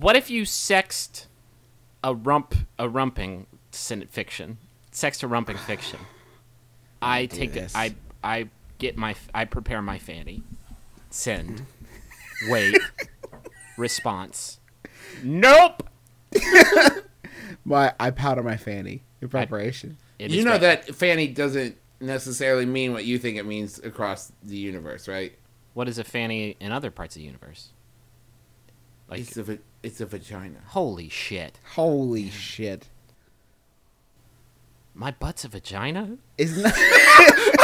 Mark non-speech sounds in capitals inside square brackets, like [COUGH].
what if you sexed a rump a rumping sin- fiction, sex to rumping fiction? [SIGHS] I take it. this. I I get my I prepare my fanny. Send. [LAUGHS] Wait. Response. Nope. [LAUGHS] My I powder my fanny in preparation. It you know right. that fanny doesn't necessarily mean what you think it means across the universe, right? What is a fanny in other parts of the universe? Like It's a va- it's a vagina. holy shit. Holy shit! My butt's a vagina? Isn't that [LAUGHS] [LAUGHS]